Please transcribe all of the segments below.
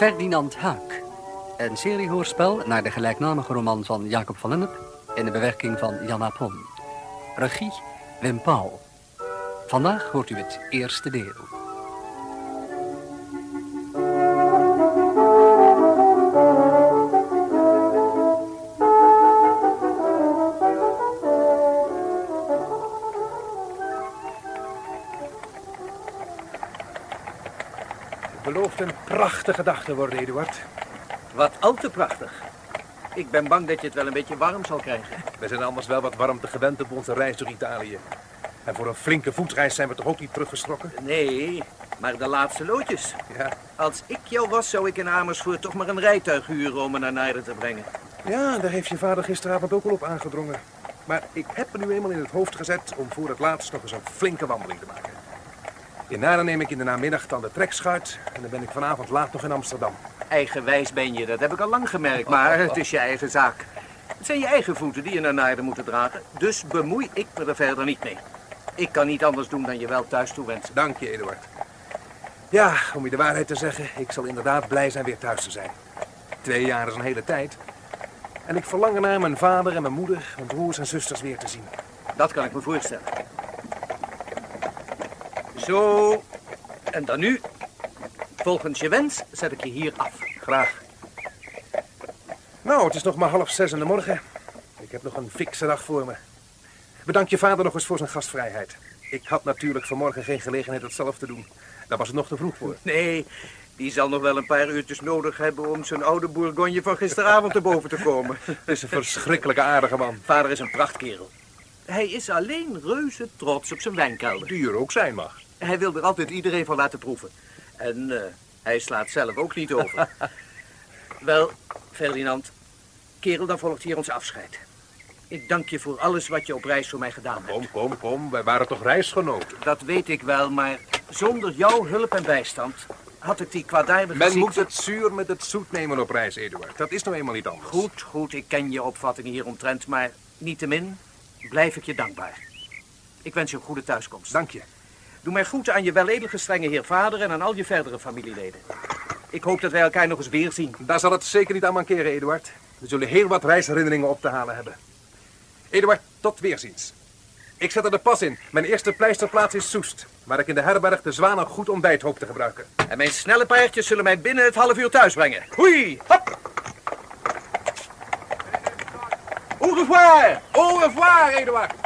Ferdinand Huik. Een seriehoorspel naar de gelijknamige roman van Jacob van Lennep... in de bewerking van Jan Apon. Regie Wim Paul. Vandaag hoort u het eerste deel. Te worden, Eduard. Wat al te prachtig. Ik ben bang dat je het wel een beetje warm zal krijgen. We zijn anders wel wat warmte gewend op onze reis door Italië. En voor een flinke voetreis zijn we toch ook niet teruggeschrokken? Nee, maar de laatste loodjes. Ja. Als ik jou was, zou ik in Amersfoort toch maar een rijtuig huren om me naar Naarden te brengen. Ja, daar heeft je vader gisteravond ook al op aangedrongen. Maar ik heb me nu eenmaal in het hoofd gezet om voor het laatst nog eens een flinke wandeling te maken. In neem ik in de namiddag dan de trekschuit en dan ben ik vanavond laat nog in Amsterdam. Eigenwijs ben je, dat heb ik al lang gemerkt, maar het is je eigen zaak. Het zijn je eigen voeten die je naar Naarden moeten dragen, dus bemoei ik me er verder niet mee. Ik kan niet anders doen dan je wel thuis toewensen. Dank je, Eduard. Ja, om je de waarheid te zeggen, ik zal inderdaad blij zijn weer thuis te zijn. Twee jaar is een hele tijd. En ik verlang ernaar mijn vader en mijn moeder, mijn broers en zusters weer te zien. Dat kan ik me voorstellen. Zo, en dan nu. Volgens je wens zet ik je hier af. Graag. Nou, het is nog maar half zes in de morgen. Ik heb nog een fikse dag voor me. Bedank je vader nog eens voor zijn gastvrijheid. Ik had natuurlijk vanmorgen geen gelegenheid het zelf te doen. Daar was het nog te vroeg voor. Nee, die zal nog wel een paar uurtjes nodig hebben om zijn oude bourgogne van gisteravond te boven te komen. Het is een verschrikkelijke aardige man. Vader is een prachtkerel. Hij is alleen reuze trots op zijn wijnkelder. Die er ook zijn mag. Hij wil er altijd iedereen van laten proeven. En uh, hij slaat zelf ook niet over. Wel, Ferdinand, kerel, dan volgt hier ons afscheid. Ik dank je voor alles wat je op reis voor mij gedaan hebt. Kom, kom, kom. Wij waren toch reisgenoten? Dat weet ik wel, maar zonder jouw hulp en bijstand had ik die kwaadaardige Men moet het zuur met het zoet nemen op reis, Eduard. Dat is nou eenmaal niet anders. Goed, goed. Ik ken je opvattingen hieromtrent, maar niettemin blijf ik je dankbaar. Ik wens je een goede thuiskomst. Dank je. Doe mij goed aan je weledige strenge heer vader en aan al je verdere familieleden. Ik hoop dat wij elkaar nog eens weer zien. Daar zal het zeker niet aan mankeren, Eduard. We zullen heel wat reisherinneringen op te halen hebben. Eduard, tot weerziens. Ik zet er de pas in. Mijn eerste pleisterplaats is Soest, waar ik in de herberg de zwaan een goed ontbijt hoop te gebruiken. En mijn snelle paardjes zullen mij binnen het half uur thuis brengen. Hui, hop! Au revoir! Au revoir, Eduard!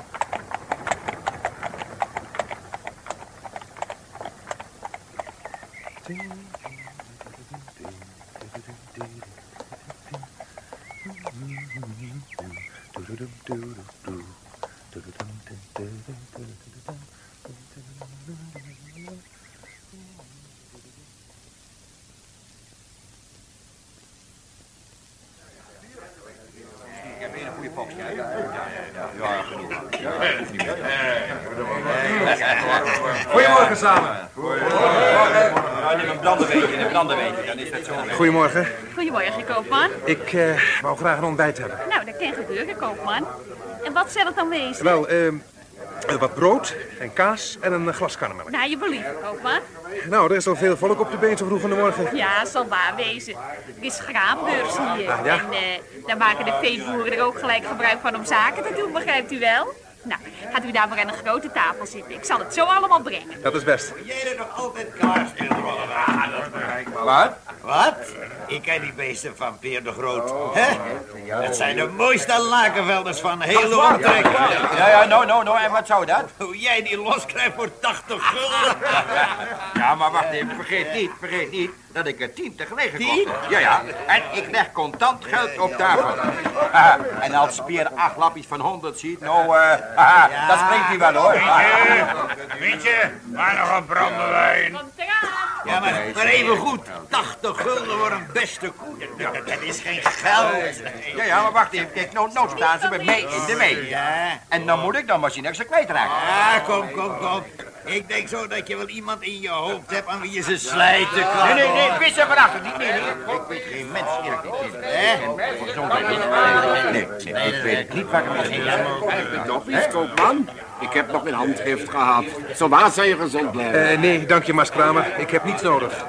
Goedemorgen samen. Goedemorgen. Goedemorgen, koopman. Ik uh, wou graag een ontbijt hebben. Nou, dat kan gebeuren, koopman. En wat zal het dan wezen? Wel, eh, wat brood en kaas en een glas karnemelk. Nou, je believen, koopman. Nou, er is al veel volk op de been zo vroeg in de morgen. Ja, zal waar wezen. Er is graanbeurs hier. Ah, ja? En uh, daar maken de veeboeren er ook gelijk gebruik van om zaken te doen, begrijpt u wel? Nou, gaat u daar maar aan een grote tafel zitten. Ik zal het zo allemaal brengen. Dat is best. Jij er nog altijd kaas in Ah, dat begrijp ik wel. Wat? Wat? Ik ken die beesten van Peer de Groot. Hè? Het zijn de mooiste lakenvelders van heel de omtrek. Ja, ja, nou, nou, nou. En wat zou dat? Hoe jij die loskrijgt voor 80 gulden. Ja, maar wacht even. Vergeet niet, vergeet niet dat ik er tien tegelijk heb. Ja, ja. En ik leg contant geld op tafel. Ah, en als Pier acht lapjes van 100 ziet, nou, eh, dat springt hij wel hoor. Mietje, maar nog een brandewijn. Ja, maar, maar even goed. 80 gulden voor een beste koe. Dat, dat- dat is geen geld. Ja, ja, maar wacht even. Kijk, nou, nou staan ze bij mij in de mee. Ja. En dan moet ik dan misschien extra kwijtraken. Ah, kom, kom, kom. Ik denk zo dat je wel iemand in je hoofd hebt aan wie je ze slijten kan. Nee, nee, nee, wist er vanaf niet. Nee, nee. Ik weet geen mens eerlijk niet. Hè? Nee, nee, ik weet niet waar ik me zin Nog iets, koopman? Ik heb nog een handgift gehad. Zo waar zou je gezond blijven. Eh, nee, dank je, Mas Kramer. Ik heb niets nodig.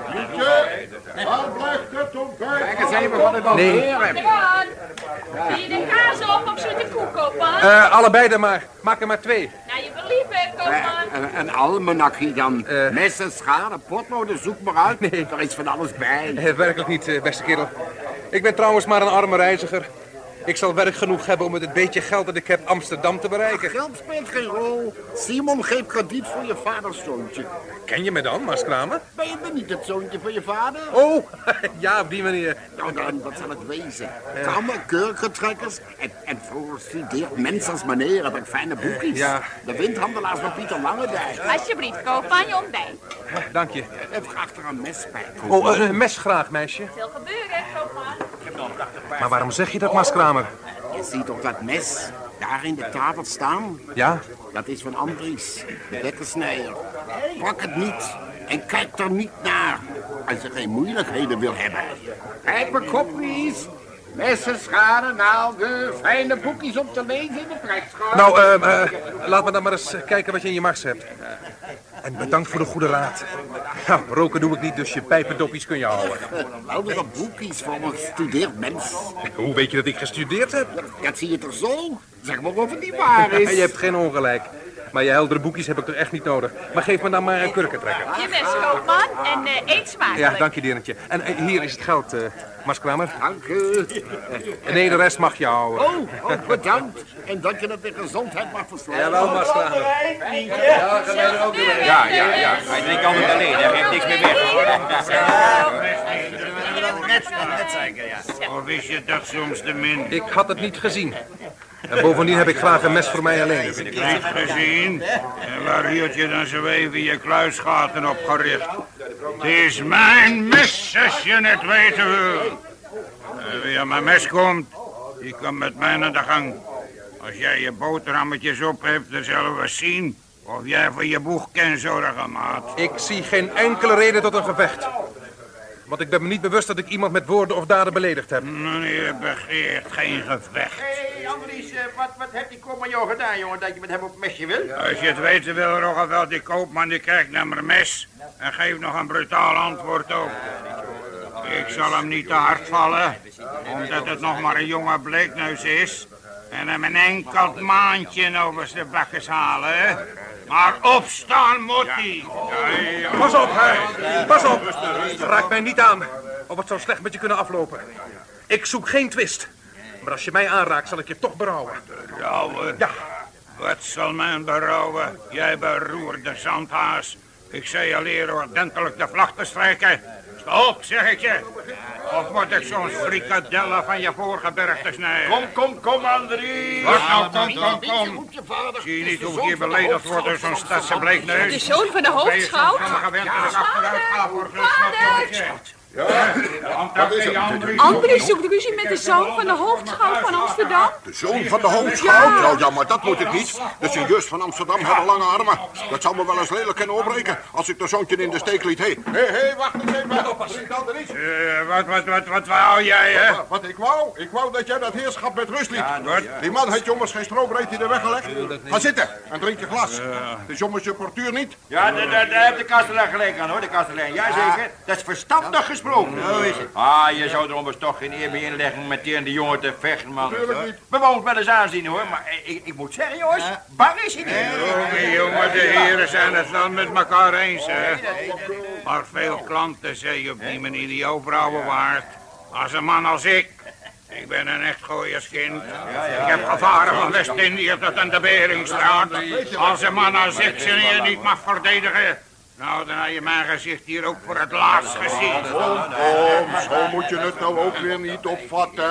Kijk eens even wat ik al Nee. leren. Zie je de kaas op of zoete koek, koopman? Eh, allebei dan maar. Maak er maar twee. Nou, je believen, koopman. Een, een almanakje dan. Eh. Messen, schade, potloden, zoek maar uit. Nee. Er is van alles bij. Eh, werkelijk niet, eh, beste kerel. Ik ben trouwens maar een arme reiziger. Ik zal werk genoeg hebben om met het beetje geld dat ik heb Amsterdam te bereiken. Geld speelt geen rol. Simon geeft krediet voor je vaders zoontje. Ken je me dan, Mas Kramer? Ben je dan niet het zoontje van je vader? Oh, ja, op die manier. Nou dan, wat zal het wezen? Kammer, kurkentrekkers en, en voor studeert mensen als meneer heb ik fijne boekjes. ja. De windhandelaars van Pieter Langendijk. Alsjeblieft, koopman, je ontbijt. Dank je. Heb graag er een mes bij. Oh, eh, een mes graag, meisje. Veel gebeuren, koopman. Maar waarom zeg je dat, Mas Kramer? Je ziet toch dat mes daar in de tafel staan? Ja? Dat is van Andries, de dekkersnijer. Pak het niet en kijk er niet naar als je geen moeilijkheden wil hebben. Kijk mijn kopjes. Messen, scharen, naalden, fijne boekjes om te lezen in de trekschool. Nou, eh, eh, laat me dan maar eens kijken wat je in je mars hebt. En bedankt voor de goede raad. Nou, roken doe ik niet, dus je pijpendoppies kun je houden. Oudere boekjes voor een studeerd mens. Hoe weet je dat ik gestudeerd heb? Dat zie je toch zo? Zeg maar of het niet waar is. Je hebt geen ongelijk. Maar je heldere boekjes heb ik toch echt niet nodig. Maar geef me dan maar een kurkentrekker. Je mes, koopman. En eh, eet smakelijk. Ja, dank je, dierentje. En eh, hier is het geld, eh Mas Kramer. Dank u. Nee, de rest mag je houden. Oh, oh, bedankt. En dat je het de gezondheid mag verslaan. Jawel, Mas Kramer. Ja, ja, ja. Hij drinkt altijd alleen. Hij geeft niks meer weg. Net, net zeker, ja. Of is je toch soms te min? Ik had het niet gezien. En bovendien heb ik graag een mes voor mij alleen. Niet gezien? En waar hield je dan zo even je kluisgaten op gericht? Het is mijn mes, als je het weten wil. En wie aan mijn mes komt, die komt met mij naar de gang. Als jij je boterhammetjes op hebt, dan zullen we zien of jij voor je boeg kan zorgen, maat. Ik zie geen enkele reden tot een gevecht. Want ik ben me niet bewust dat ik iemand met woorden of daden beledigd heb. Meneer begeert geen gevecht. Hé, Andries, eh, wat, wat heeft die jou gedaan, jongen, dat je met hem op het mesje wil? Als je het weten wil, Roggeveld, die koopman die kijkt naar mijn mes en geeft nog een brutaal antwoord ook. Ik zal hem niet te hard vallen, omdat het nog maar een jonge bleekneus is en hem een enkel maandje over zijn bakkes halen. Maar opstaan moet hij. Pas op, hè. Pas op. Raak mij niet aan. Of het zou slecht met je kunnen aflopen. Ik zoek geen twist. Maar als je mij aanraakt, zal ik je toch berouwen. Berouwen? Ja. Wat zal men berouwen? Jij beroerde zandhaas. Ik zei je leren ordentelijk de vlag te strijken. Sta op, zeg ik je. Of moet ik zo'n frikadelle van je voorgebergte snijden? Kom, kom, kom, Andries. Wat nou, kom, kom, Je kom. roept je vader. Zie je niet hoe ik hier beledigd word door zo'n stadse Amsterdam. De bleekneus? zoon van de hoofdschout? Ben je gewend dat ik achteruit ga voor zo'n snapjongetje? Ja, Andries zoekt ruzie met de zoon van de hoofdschout van Amsterdam. De zoon van de hoofdschout? Nou ja, maar dat moet ik niet. De seigneurs van Amsterdam hebben lange armen. Dat zou me wel eens lelijk kunnen opbreken als ik de zoontje in de steek liet. Hé, hé, hé, wacht eens even. Kan er niet. Eh, wat, wat, wat, wat wou jij, hè? Wat ik wou? Ik wou dat jij dat heerschap met rust liet. wat? Die man heeft jongens geen strobreed in de weg gelegd. Ga zitten en drink je glas. Het is jongens je portuur niet. Ja, daar, daar, daar heeft de kastelein gelijk aan, hoor, de kastelein. Jazeker, dat is verstandig gesproken. Zo is het. Ah, je zou er anders toch geen eer meer inleggen tegen de jongen te vechten, man. Tuurlijk niet. We mogen het wel eens aanzien, hoor. Maar ik, ik moet zeggen, jongens, bang is hij niet. Jongen, jongen, de heren zijn het dan met elkaar eens, hè? Maar veel klanten zeggen op die manier die overhouden waard. Als een man als ik. Ik ben een echt gooierskind. Ik heb gevaren van West-Indië tot aan de Beringstraat. Als een man als ik zijn eer niet mag verdedigen. Nou, dan had je mijn gezicht hier ook voor het laatst gezien. Kom, zo moet je het nou ook weer niet opvatten.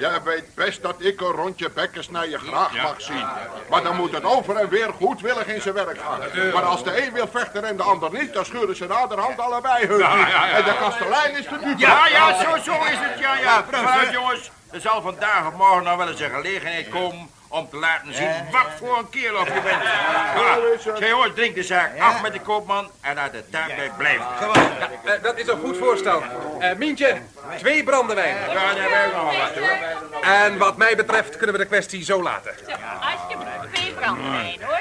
Jij weet best dat ik een rondje bekkensnijen graag mag zien. Maar dan moet het over en weer goedwillig in zijn werk gaan. Maar als de een wil vechten en de ander niet, dan scheuren ze naderhand allebei hun. En de kastelein is de dupe. Ja, ja, zo, zo is het, ja, ja. Vooruit, jongens. Er zal vandaag of morgen nog wel eens een gelegenheid komen Om te laten zien wat voor een kerel of je bent. Zeg jongens, drink de zaak af met de koopman en laat het daarbij blijven. Eh, dat is een goed voorstel. Eh Mientje, twee brandewijn. Ja, daar hebben we ook nog wel wat hoor. En wat mij betreft kunnen we de kwestie zo laten. Zo, alsjeblieft, twee brandewijn hoor.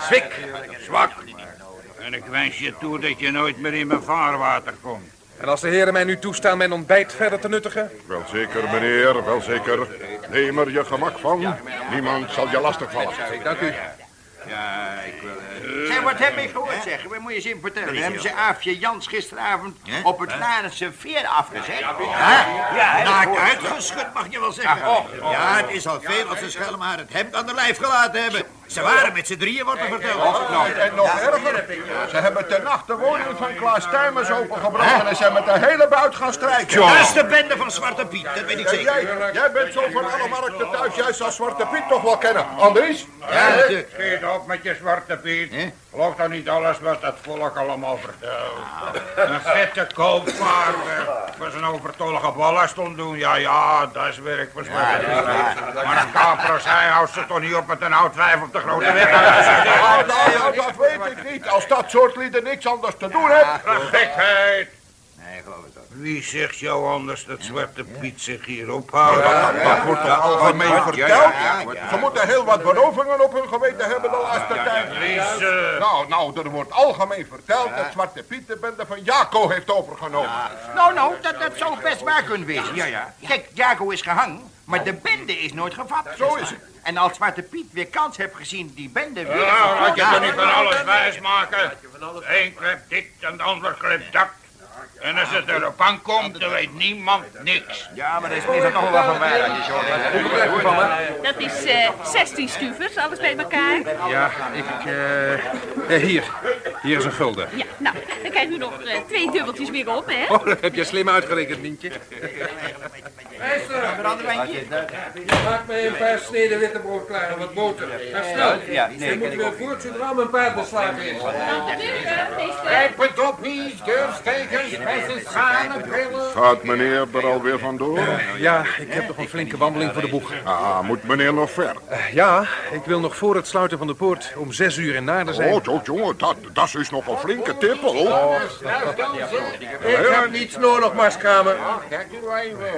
Zwik. Zwak. En ik wens je toe dat je nooit meer in mijn vaarwater komt. En als de heren mij nu toestaan mijn ontbijt verder te nuttigen? Wel zeker, meneer, wel zeker. Neem er je gemak van. Niemand zal je lastigvallen. Dank u. Ja, ik wil... Zeg, wat heb ik gehoord, zeg? Wat moet je eens even vertellen? Hebben ze Aafje Jans gisteravond op het Larense veer afgezet? Ja? Ja, naakt uitgeschud, mag je wel zeggen. Ja, het is al veel als ze schelm haar het hemd aan de lijf gelaten hebben. Ze waren met z'n drieën, wordt er verteld. En nog erger, ze hebben ten nacht de woning van Klaas Tuimers opengebroken en zijn met de hele buit gaan strijken. Dat is de bende van Zwarte Piet, dat weet ik zeker. jij, jij bent zo van alle markten thuis, jij zal Zwarte Piet toch wel kennen. Andries? Ja. Schiet op met je zwarte Piet. Geloof dan niet alles wat dat volk allemaal vertelt. Een vette koopvaarder voor zijn overtollige ballast doen. Ja, ja, dat is werk voor Piet. Maar een kapers, hij houdt ze toch niet op met een oud wijf op de grote weg. Nou, nou, nou, dat weet ik niet. Als dat soort lieden niks anders te doen heeft. Gekheid. Nee, geloof het ook. Wie zegt jou anders dat Zwarte Piet zich hier ophoudt? Dat wordt toch algemeen ja, verteld? ja, ja. Ze moeten heel wat berovingen op hun geweten hebben de laatste tijd. Eh, Nou, nou, er wordt algemeen verteld dat Zwarte Piet de bende van Jaco heeft overgenomen. Nou, nou, dat, dat zou best waar kunnen wezen. Ja, ja. Kijk, Jaco is gehangen, maar de bende is nooit gevat. Zo is het. En als Zwarte Piet weer kans heeft gezien die bende weer... nou, laat je Ja. toch niet van alles wijs maken. De een klept dit en de ander klept dat. En als het erop aankomt, dan weet niemand niks. Ja, maar er is meestal nog wel wat van je zo Hoe begrijp je van me? Dat is eh 16 stuvers, alles bij elkaar. Ja, ik... eh, eh, hier. Hier is een gulden. Ja, nou, dan krijgt u nog twee dubbeltjes weer op, hè? Oh, dat heb je slim uitgerekend, Mientje. Maak mij een paar sneden wittebrood klaar en wat boter. Ga snel. Ja, nee, Dan moeten we voort zodra mijn paard beslagen is. Grijp het op, Gaat meneer er alweer vandoor? Ja, ik heb nog een flinke wandeling voor de boeg. Ah, moet meneer nog ver? Eh, ja, ik wil nog voor het sluiten van de poort om zes uur in Naarden zijn. Oh, toch, jongen, dat, dat is nog een flinke tippel. Ik heb niets nodig, Marskamer.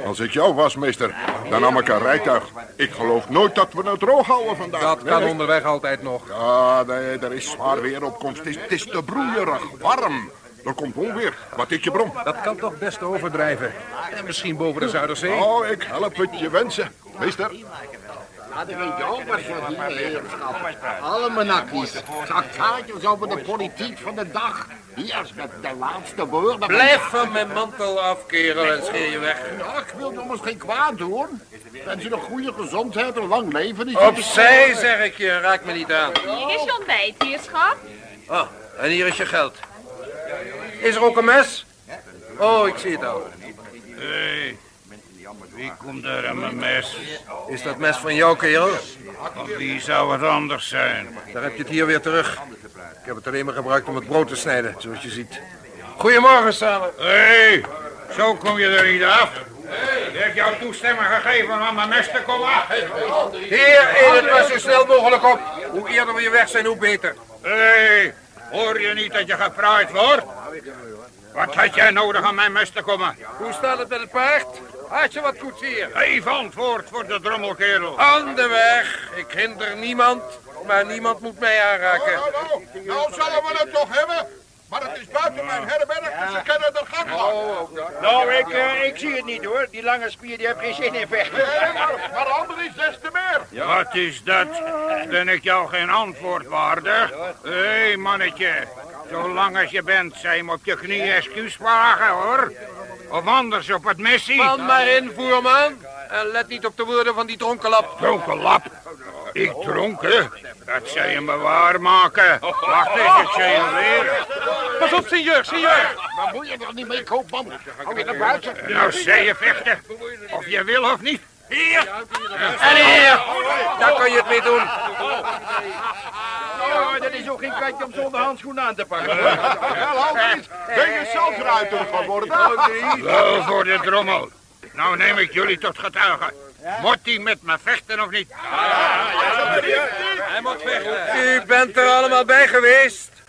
Als ik jou was, meester, dan nam ik een rijtuig. Ik geloof nooit dat we het droog houden vandaag. Dat kan onderweg altijd nog. Ja, nee, er is zwaar weer op komst. Het is, het is te broeierig, warm. Er komt onweer. Wat ik je brom. Dat kan toch best overdrijven. En misschien boven de Zuiderzee. Oh, ik help het je wensen. Meester, Almanakkies, traktaatjes over de politiek van de dag. Hier is met de laatste woorden. Blijf van mijn mantel af, kerel, en scheer je weg. Ja, ik wil jongens geen kwaad doen. Wens je een goede gezondheid en lang leven. Is Opzij, zeg ik je, raak me niet aan. Hier is je ontbijt, heerschap. Oh, en hier is je geld. Is er ook een mes? Oh, ik zie het al. Hé, wie komt er aan mijn mes? Is dat mes van jou, kerel? Of wie zou het anders zijn? Daar heb je het hier weer terug. Ik heb het alleen maar gebruikt om het brood te snijden, zoals je ziet. Goedemorgen samen. Hé, zo kom je er niet af. Ik heb jou toestemming gegeven om aan mijn mes te komen. Hier, eet het mes zo snel mogelijk op. Hoe eerder we hier weg zijn, hoe beter. Hé, hoor je niet dat je gepraaid wordt? Wat had jij nodig aan mijn mes te komen? Hoe staat het met het paard? Had je wat koetsier? Even antwoord voor de drommelkerel. Aan de weg. Ik hinder niemand, maar niemand moet mij aanraken. nou, nou, nou zullen we het toch hebben. Maar het is buiten mijn herberg, dus ze kennen de gang wel. Nou, ik, eh, ik zie het niet hoor. Die lange spier die heeft geen zin in vechten. Nee, maar, maar Andries des te meer. Wat is dat? Ben ik jou geen antwoord waardig? Hé, mannetje. Zolang als je bent, zijn hem op je knieën excuus vragen, hoor. Of anders op het messie. Man maar in, voerman. En let niet op de woorden van die dronkenlap. Dronken lap. Ik dronken? Dat zou je me waarmaken. Wacht eens, ik zou je leren. Pas op, senor, senor. Maar moet je er niet mee, koopman? Hou je naar buiten. Nou, zei je vechten. Of je wil of niet. Hier. En hier. Daar kan je het mee doen. Ja, dat is ook geen katje om zonder handschoenen aan te pakken. Wel, Andries, ben je zelf ruiter geworden? Wel voor de drommel. Nou neem ik jullie tot getuigen. Moet hij met me vechten of niet? Hij moet vechten. U bent er allemaal bij geweest.